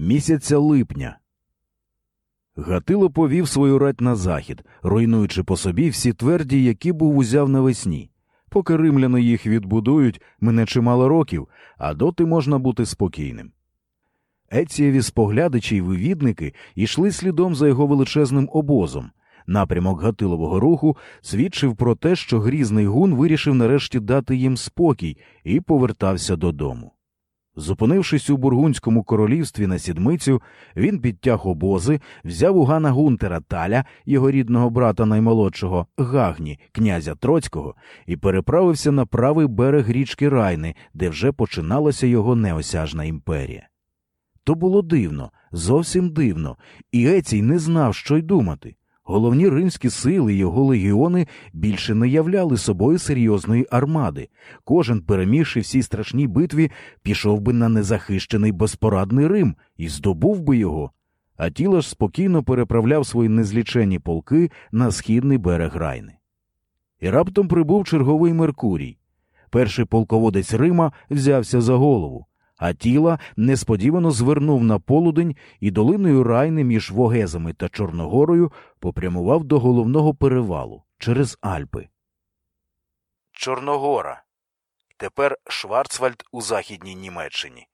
місяця липня. Гатило повів свою рать на захід, руйнуючи по собі всі тверді, які був узяв навесні. Поки римляни їх відбудують, мине чимало років, а доти можна бути спокійним. Ецієві споглядачі й вивідники йшли слідом за його величезним обозом. Напрямок Гатилового руху свідчив про те, що грізний гун вирішив нарешті дати їм спокій і повертався додому. Зупинившись у бургунському королівстві на сідмицю, він підтяг обози, взяв у Гана Гунтера Таля, його рідного брата наймолодшого Гагні, князя Троцького, і переправився на правий берег річки Райни, де вже починалася його неосяжна імперія. То було дивно, зовсім дивно, і Ецій не знав, що й думати. Головні римські сили й його легіони більше не являли собою серйозної армади. Кожен, перемігши всій страшній битві, пішов би на незахищений безпорадний Рим і здобув би його. А тіло ж спокійно переправляв свої незлічені полки на східний берег Райни. І раптом прибув черговий Меркурій. Перший полководець Рима взявся за голову а тіла несподівано звернув на полудень і долиною райни між Вогезами та Чорногорою попрямував до головного перевалу через Альпи. Чорногора. Тепер Шварцвальд у західній Німеччині.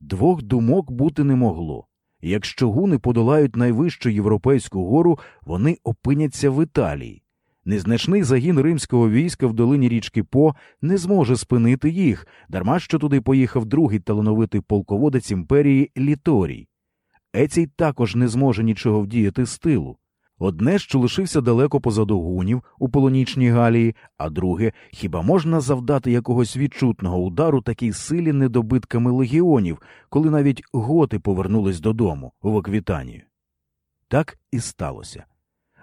Двох думок бути не могло. Якщо гуни подолають найвищу європейську гору, вони опиняться в Італії. Незначний загін римського війська в долині річки По не зможе спинити їх, дарма що туди поїхав другий талановитий полководець імперії Літорій. Ецій також не зможе нічого вдіяти з тилу. Одне, що лишився далеко позаду гунів у полонічній Галії, а друге, хіба можна завдати якогось відчутного удару такій силі недобитками легіонів, коли навіть готи повернулись додому в Оквітанію? Так і сталося.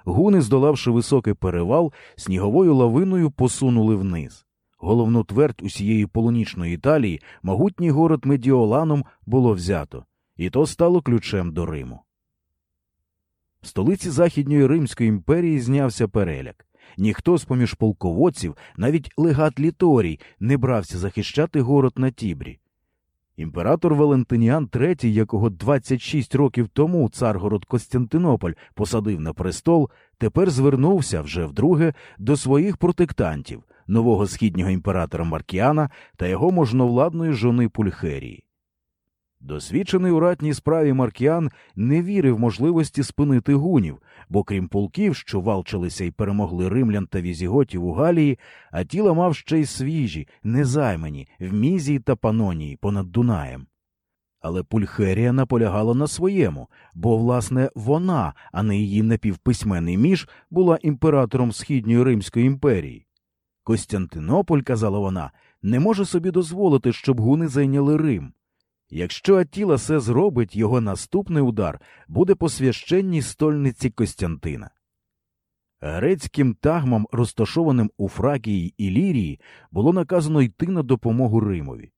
Гуни, здолавши високий перевал, сніговою лавиною посунули вниз. Головну твердь усієї полунічної Італії, могутній город Медіоланом було взято, і то стало ключем до Риму. В столиці Західньої Римської імперії знявся переляк. Ніхто з поміж полководців, навіть легат Літорій, не брався захищати город на Тібрі. Імператор Валентиніан III, якого 26 років тому царгород Костянтинополь посадив на престол, тепер звернувся вже вдруге до своїх протектантів, нового східнього імператора Маркіана та його можновладної жони Пульхерії. Досвідчений у ратній справі Маркіан не вірив можливості спинити гунів, бо крім полків, що валчилися і перемогли римлян та візіготів у Галії, а тіла мав ще й свіжі, незаймані, в Мізії та Панонії понад Дунаєм. Але Пульхерія наполягала на своєму, бо, власне, вона, а не її напівписьменний між, була імператором Східньої Римської імперії. Костянтинополь, казала вона, не може собі дозволити, щоб гуни зайняли Рим. Якщо Атіла все зробить, його наступний удар буде по священній стольниці Костянтина. Грецьким тагмам, розташованим у Фракії і Лірії, було наказано йти на допомогу Римові.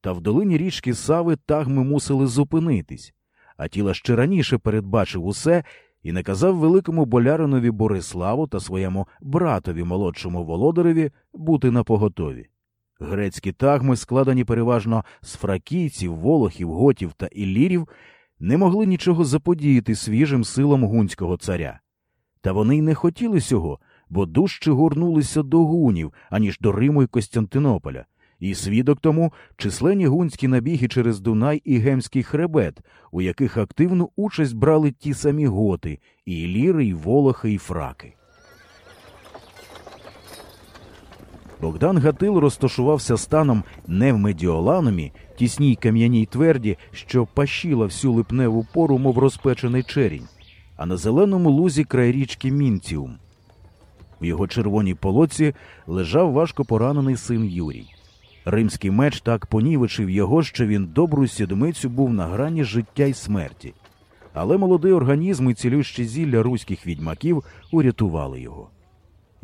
Та в долині річки Сави тагми мусили зупинитись, Атіла ще раніше передбачив усе і наказав великому боляринові Бориславу та своєму братові молодшому володареві бути напоготові. Грецькі тагми, складені переважно з фракійців, волохів, готів та іллірів, не могли нічого заподіяти свіжим силам гунського царя. Та вони й не хотіли цього, бо дужче горнулися до гунів, аніж до Риму й Костянтинополя, і свідок тому численні гунські набіги через Дунай і Гемський хребет, у яких активну участь брали ті самі готи, і іліри, і волохи, і фраки. Богдан Гатил розташувався станом не в медіоланумі, тісній кам'яній тверді, що пащила всю липневу пору, мов розпечений черінь, а на зеленому лузі край річки Мінціум. В його червоній полоці лежав важко поранений син Юрій. Римський меч так понівечив його, що він добру сідмицю був на грані життя й смерті. Але молодий організм і цілющі зілля руських відьмаків урятували його.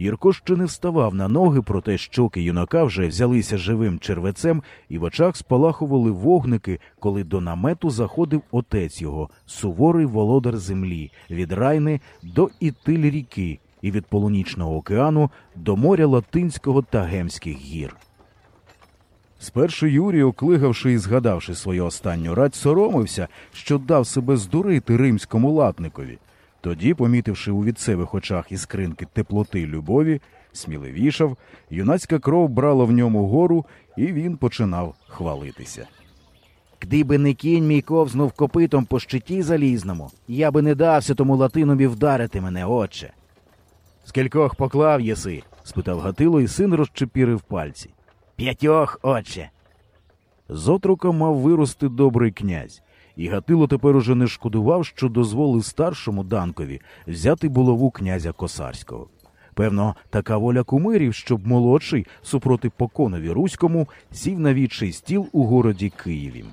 Юрко ще не вставав на ноги, проте щоки юнака вже взялися живим червецем, і в очах спалахували вогники, коли до намету заходив отець його, суворий володар землі, від райни до Ітиль ріки, і від полунічного океану до моря Латинського та Гемських гір. Спершу Юрій, оклигавши і згадавши свою останню рать, соромився, що дав себе здурити римському латникові. Тоді, помітивши у відсевих очах іскринки теплоти любові, сміливішав, юнацька кров брала в ньому гору, і він починав хвалитися. Кдиби не кінь мій ковзнув копитом по щиті залізному, я би не дався тому латинові вдарити мене, отче. Скількох поклав єси? спитав Гатило, і син розчепірив пальці. П'ятьох, отче. З отрука мав вирости добрий князь, і Гатило тепер уже не шкодував, що дозволив старшому Данкові взяти булаву князя Косарського. Певно, така воля кумирів, щоб молодший, супроти поконові Руському, сів на відчий стіл у городі Києві.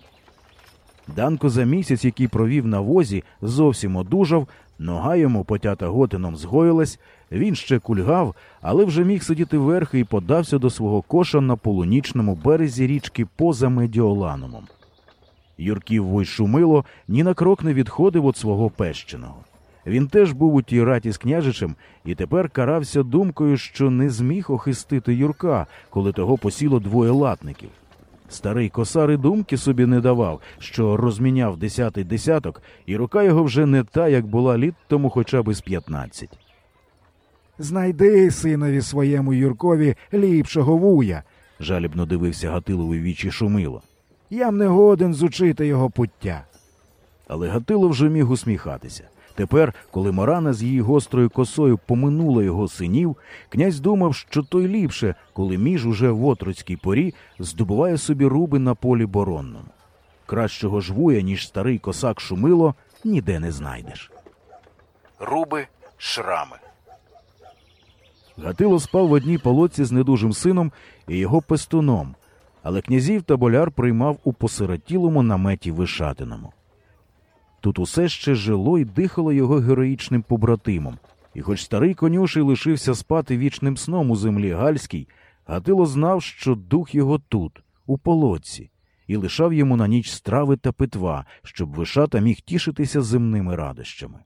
Данко за місяць, який провів на возі, зовсім одужав, нога йому, потята готином, згоїлась, він ще кульгав, але вже міг сидіти верхи і подався до свого коша на полунічному березі річки поза Медіоланумом. Юрків Войшумило ні на крок не відходив від свого пещеного. Він теж був у тій раті з княжичем і тепер карався думкою, що не зміг охистити Юрка, коли того посіло двоє латників. Старий косар і думки собі не давав, що розміняв десятий десяток, і рука його вже не та, як була літ тому хоча б з п'ятнадцять. Знайди синові своєму Юркові ліпшого вуя. Жалібно дивився Гатилові вічі Шумило. Я м не годен зучити його пуття. Але Гатило вже міг усміхатися. Тепер, коли Марана з її гострою косою поминула його синів, князь думав, що той ліпше, коли між уже в отроцькій порі здобуває собі руби на полі боронному. Кращого жвуя, ніж старий косак Шумило, ніде не знайдеш. Руби шрами. Гатило спав в одній полоці з недужим сином і його пестуном, але князів та боляр приймав у посиротілому наметі Вишатиному. Тут усе ще жило і дихало його героїчним побратимом, і хоч старий конюший лишився спати вічним сном у землі гальській, Гатило знав, що дух його тут, у полоці, і лишав йому на ніч страви та питва, щоб вишата міг тішитися земними радощами.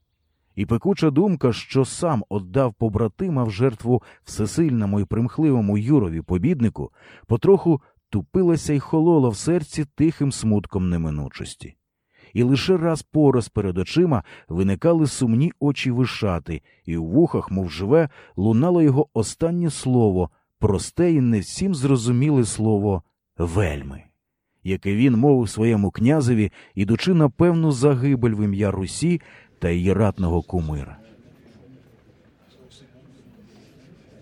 І пекуча думка, що сам отдав побратима в жертву всесильному і примхливому Юрові побіднику, потроху тупилася й холола в серці тихим смутком неминучості. І лише раз по раз перед очима виникали сумні очі вишати, і в вухах, мов живе, лунало його останнє слово, просте і не всім зрозуміле слово вельми, яке він мовив своєму князеві, ідучи на певну загибель в ім'я Русі та її ратного кумира.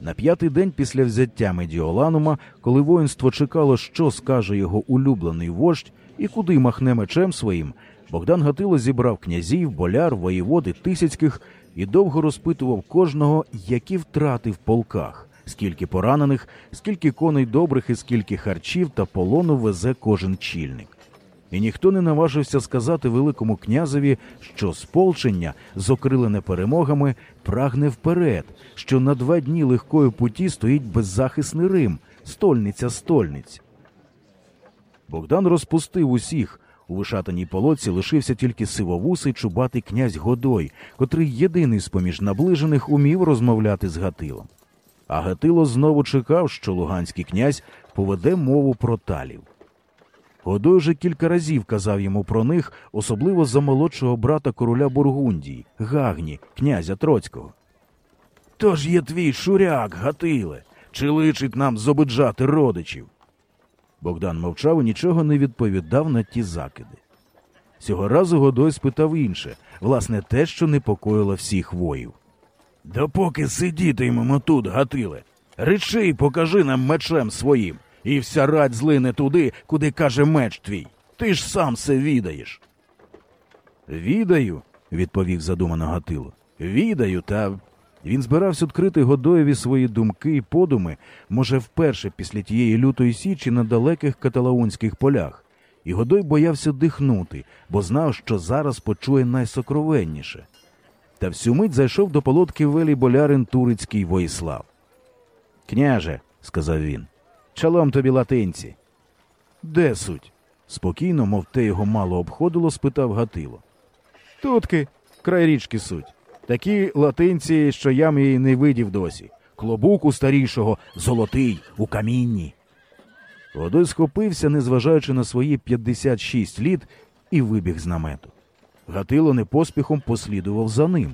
На п'ятий день після взяття Медіоланума, коли воїнство чекало, що скаже його улюблений вождь і куди махне мечем своїм, Богдан Гатило зібрав князів, боляр, воєводи, тисяцьких і довго розпитував кожного, які втрати в полках, скільки поранених, скільки коней добрих і скільки харчів та полону везе кожен чільник. І ніхто не наважився сказати Великому князеві, що сполчення, зокрилене перемогами, прагне вперед, що на два дні легкої путі стоїть беззахисний Рим, стольниця стольниць. Богдан розпустив усіх. У вишатаній полоці лишився тільки сивовусий чубатий князь Годой, котрий єдиний з поміж наближених умів розмовляти з Гатилом. А Гатило знову чекав, що луганський князь поведе мову про талів. Годой вже кілька разів казав йому про них, особливо за молодшого брата короля Бургундії, Гагні, князя Троцького. Тож є твій шуряк, Гатиле, чи личить нам зобиджати родичів? Богдан мовчав і нічого не відповідав на ті закиди. Цього разу Годой спитав інше, власне, те, що непокоїло всіх воїв. Допоки сидітимемо тут, Гатиле, речи й покажи нам мечем своїм, і вся рать злине туди, куди каже меч твій. Ти ж сам все відаєш. Відаю, відповів задумано Гатило. Відаю, та він збирався відкрити Годоєві свої думки і подуми, може, вперше після тієї лютої січі на далеких каталаунських полях, і Годой боявся дихнути, бо знав, що зараз почує найсокровенніше. Та всю мить зайшов до полотки велій болярин турицький Воїслав. Княже, сказав він, чалом тобі латинці. Де суть? спокійно, мов те його мало обходило, спитав Гатило. Тутки, край річки суть. Такі латинці, що я її не видів досі. Клобуку старішого, золотий, у камінні. Годой схопився, незважаючи на свої 56 літ, і вибіг з намету. Гатило непоспіхом послідував за ним.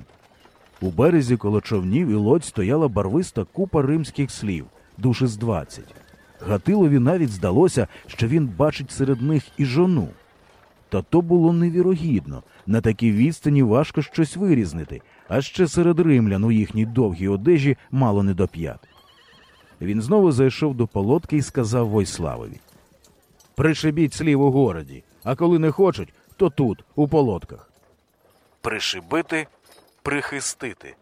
У березі коло човнів і лодь стояла барвиста купа римських слів, душі з двадцять. Гатилові навіть здалося, що він бачить серед них і жону. Та то було невірогідно. На такій відстані важко щось вирізнити, а ще серед римлян у їхній довгій одежі мало не до п'ят. Він знову зайшов до полотки і сказав Войславові Пришибіть слів у городі, а коли не хочуть, то тут, у полотках. Пришибити, прихистити.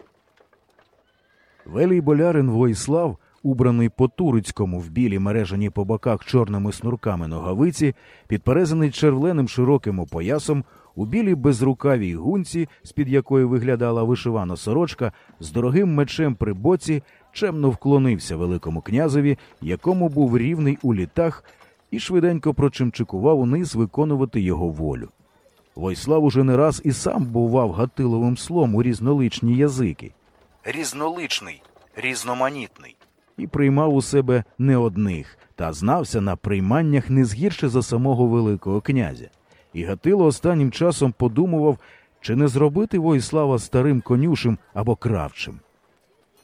Велій болярин Войслав, убраний по турицькому в білі мережані по боках чорними снурками ногавиці, підперезаний червленим широким поясом, у білій безрукавій гунці, з-під якої виглядала вишивана сорочка, з дорогим мечем при боці, чемно вклонився великому князеві, якому був рівний у літах, і швиденько прочимчикував униз виконувати його волю. Войслав уже не раз і сам бував гатиловим слом у різноличні язики. Різноличний, різноманітний. І приймав у себе не одних, та знався на прийманнях не згірше за самого Великого князя. І Гатило останнім часом подумував, чи не зробити Воїслава старим конюшем або кравчим.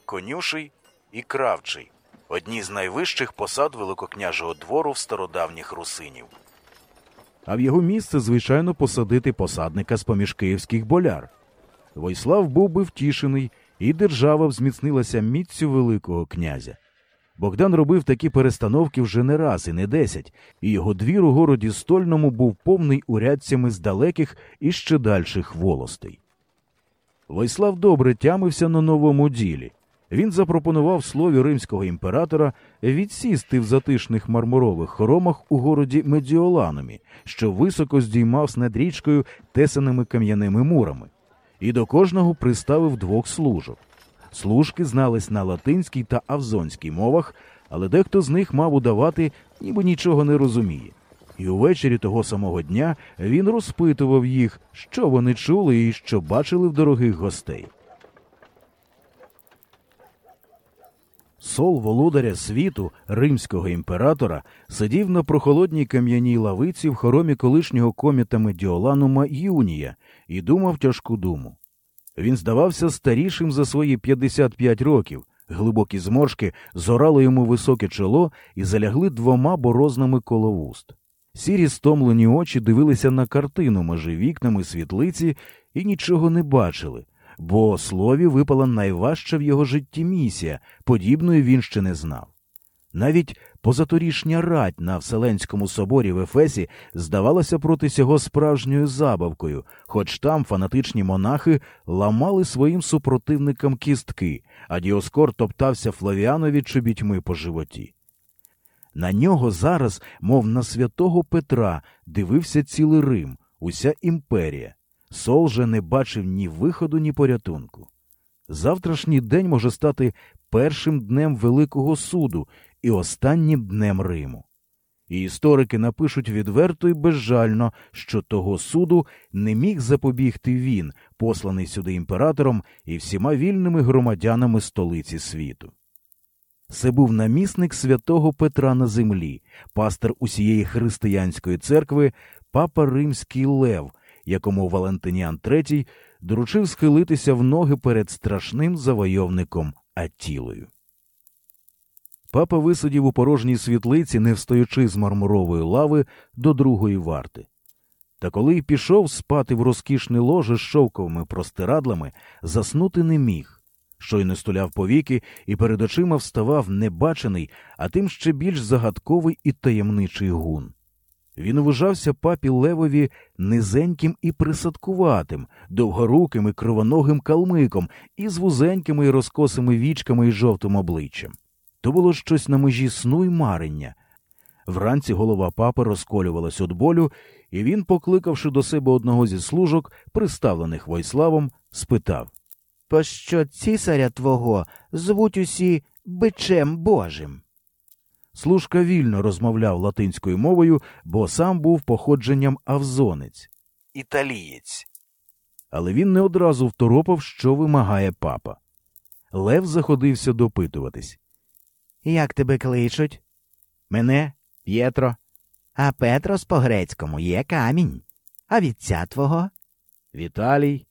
Конюший і кравчий одні з найвищих посад великокняжого двору в стародавніх русинів. А в його місце, звичайно, посадити посадника з поміж київських боляр. Войслав був би втішений, і держава взміцнилася міццю Великого князя. Богдан робив такі перестановки вже не раз і не десять, і його двір у городі Стольному був повний урядцями з далеких і ще дальших волостей. Войслав добре тямився на новому ділі. Він запропонував слові римського імператора відсісти в затишних мармурових хоромах у городі Медіоланумі, що високо здіймав над річкою тесаними кам'яними мурами, і до кожного приставив двох служок. Служки знались на латинській та авзонській мовах, але дехто з них мав удавати, ніби нічого не розуміє. І увечері того самого дня він розпитував їх, що вони чули і що бачили в дорогих гостей. Сол володаря світу, римського імператора, сидів на прохолодній кам'яній лавиці в хоромі колишнього коміта Медіоланума Юнія і думав тяжку думу. Він здавався старішим за свої 55 років, глибокі зморшки зорали йому високе чоло і залягли двома борознами коло вуст. Сірі стомлені очі дивилися на картину межи вікнами світлиці і нічого не бачили, бо слові випала найважча в його житті місія, подібної він ще не знав. Навіть позаторішня рать на Вселенському соборі в Ефесі здавалася проти сього справжньою забавкою, хоч там фанатичні монахи ламали своїм супротивникам кістки, а Діоскор топтався Флавіанові чобітьми по животі. На нього зараз, мов на святого Петра, дивився цілий Рим, уся імперія. Сол же не бачив ні виходу, ні порятунку. Завтрашній день може стати першим днем Великого суду і останнім днем Риму. І історики напишуть відверто і безжально, що того суду не міг запобігти він, посланий сюди імператором і всіма вільними громадянами столиці світу. Це був намісник святого Петра на землі, пастир усієї християнської церкви, папа Римський Лев, якому Валентиніан III доручив схилитися в ноги перед страшним завойовником Атілою. Папа висадів у порожній світлиці, не встоячи з мармурової лави до другої варти. Та коли й пішов спати в розкішне ложе з шовковими простирадлами, заснути не міг. Щойно стуляв повіки і перед очима вставав небачений, а тим ще більш загадковий і таємничий гун. Він вважався папі Левові низеньким і присадкуватим, довгоруким і кривоногим калмиком із вузенькими і розкосими вічками і жовтим обличчям. То було щось на межі сну й марення. Вранці голова папи розколювалась від болю, і він, покликавши до себе одного зі служок, приставлених Войславом, спитав Пощо цісаря твого звуть усі бичем Божим? Служка вільно розмовляв латинською мовою, бо сам був походженням авзонець, італієць. Але він не одразу второпав, що вимагає папа. Лев заходився допитуватись. Як тебе кличуть? Мене П'єтро. А Петрос по грецькому є камінь. А вітця твого? Віталій.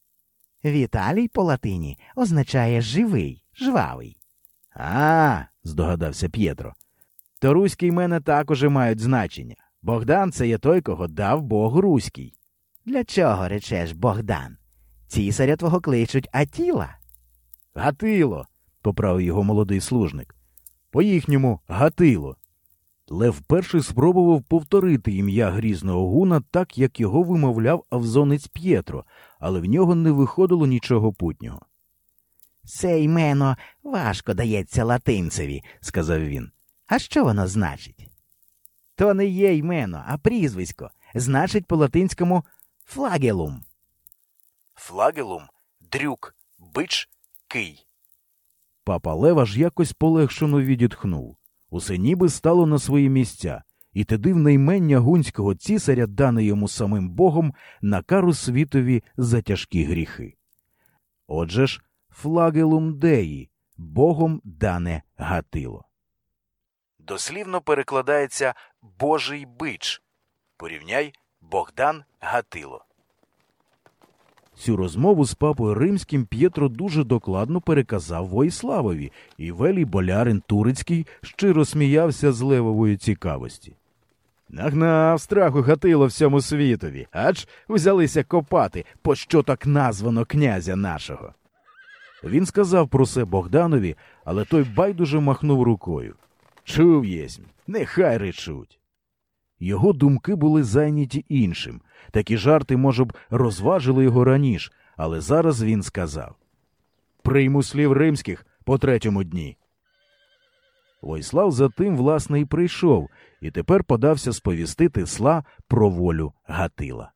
Віталій по латині означає живий, жвавий. А, здогадався П'єтро. То руські імена також мають значення. Богдан це є той, кого дав Бог Руський. Для чого речеш Богдан? Цісаря твого кличуть Атіла. Гатило, поправив його молодий служник. По їхньому Гатило. Лев перший спробував повторити ім'я грізного гуна так, як його вимовляв авзонець П'єтро, але в нього не виходило нічого путнього. Це імено важко дається латинцеві, сказав він. А що воно значить? То не є імено, а прізвисько. Значить по латинському флагелум. Флагелум, дрюк, бич, кий. Папа Лев аж якось полегшено відітхнув. Усе ніби стало на свої місця, і те дивне ймення гунського цісаря, дане йому самим богом, на кару світові за тяжкі гріхи. Отже ж, флагелум деї, богом дане гатило. Дослівно перекладається Божий бич. Порівняй Богдан Гатило. Цю розмову з папою римським П'єтро дуже докладно переказав Воїславові, і велій болярин Турицький щиро сміявся з левової цікавості. Нагнав страху гатило всьому світові, аж взялися копати, по що так названо князя нашого. Він сказав про це Богданові, але той байдуже махнув рукою. Чув єсмь, нехай речуть. Його думки були зайняті іншим. Такі жарти, може б, розважили його раніше, але зараз він сказав Прийму слів римських по третьому дні. Войслав за тим, власне, і прийшов, і тепер подався сповістити сла про волю Гатила.